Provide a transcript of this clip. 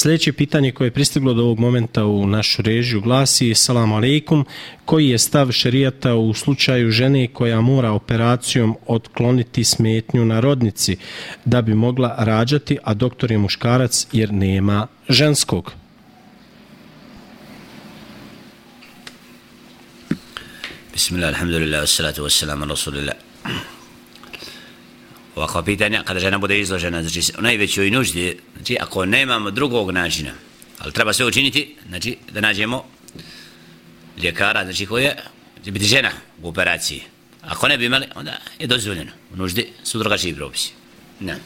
Sljedeće pitanje koje je pristiglo do ovog momenta u našu režiju glasi Salam alaikum, koji je stav šerijata u slučaju žene koja mora operacijom otkloniti smetnju na rodnici da bi mogla rađati, a doktor je muškarac jer nema ženskog? Bismillah, alhamdulillah, wassalatu wassalamu rasulillah ovakva pitanja kada žena bude izložena, znači u najvećoj nuždi, znači ako nemamo drugog načina, ali treba sve učiniti, znači da nađemo ljekara, znači koje će biti žena u operaciji. Ako ne bi imali, onda je dozvoljeno. U nuždi su drugačiji propisi. Ne.